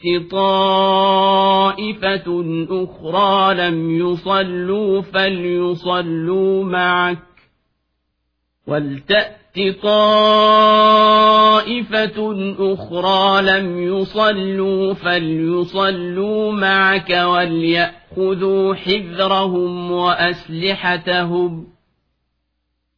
وَلْتَأْتِ طائفة أخرى لم يصلوا فليصلوا معك ولتأت طائفة أخرى لم يصلوا فليصلوا معك وليأخذوا حذرهم وأسلحتهم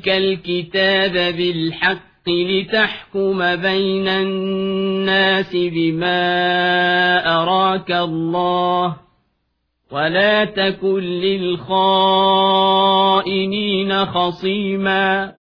إليك الكتاب بالحق لتحكم بين الناس بما أراك الله ولا تكن للخائنين خصيماً